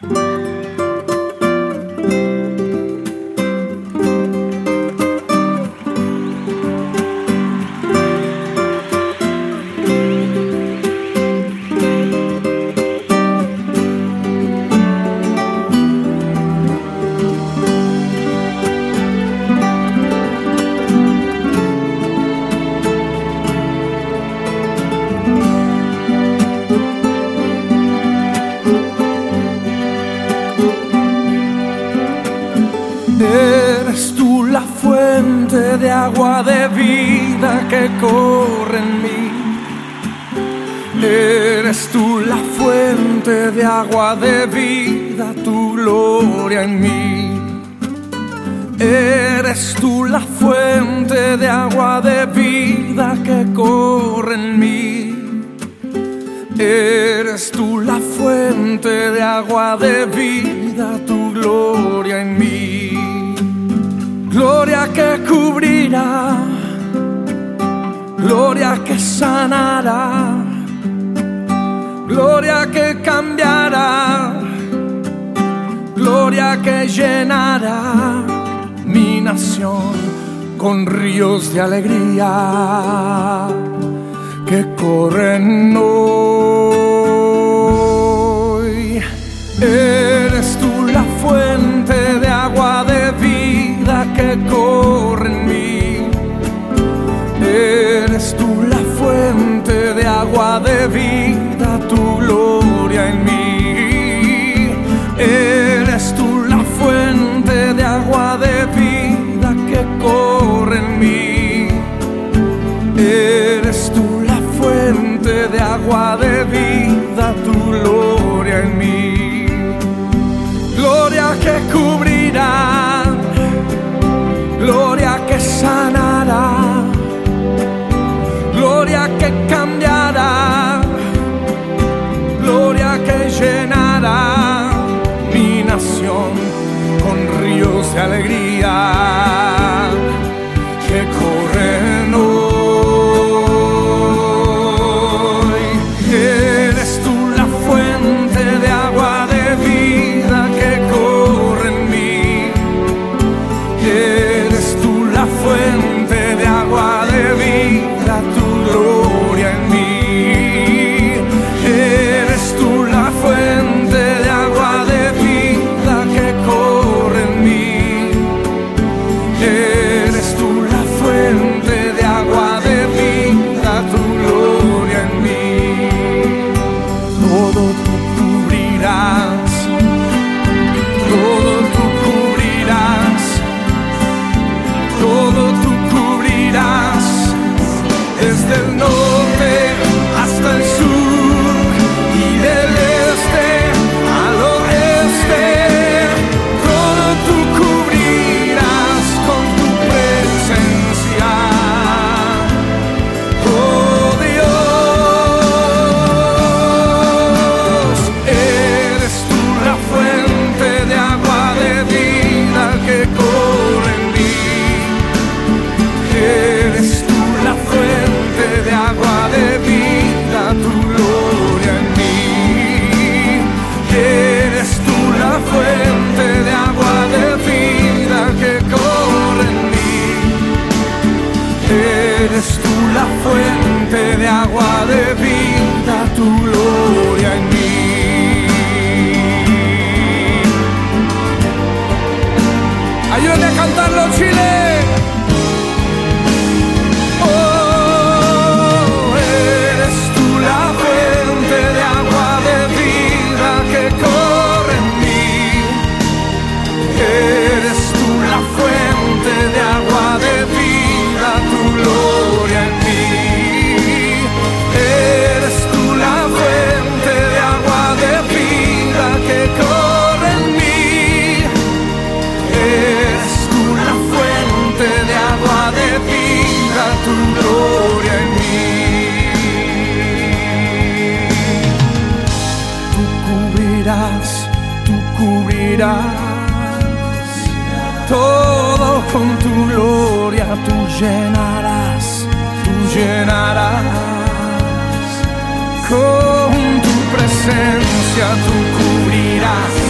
Eres de agua de vida que corre en mí. Eres tú la fuente de agua de vida, tu gloria en mí. Eres tú la fuente de agua de vida que corre en mí. Eres tú la fuente de agua de vida, tu gloria en mí. Gloria que cubrirá, gloria que sanará, gloria que cambiará, gloria que llenará mi nación con ríos de alegría que corren hoy. Tú la fuente de agua de vida, tu gloria en mí. Eres tú la fuente de agua de vida que corre en mí. Eres tú la fuente de agua de vida, tu gloria en mí. Gloria que cubrirá, con ríos de alegría fuente de agua de vida, tu gloria en mí. Ayúdame a cantarlo, Chile. Con tu gloria, tú llenarás, tú llenarás. Con tu presencia, tú cubrirás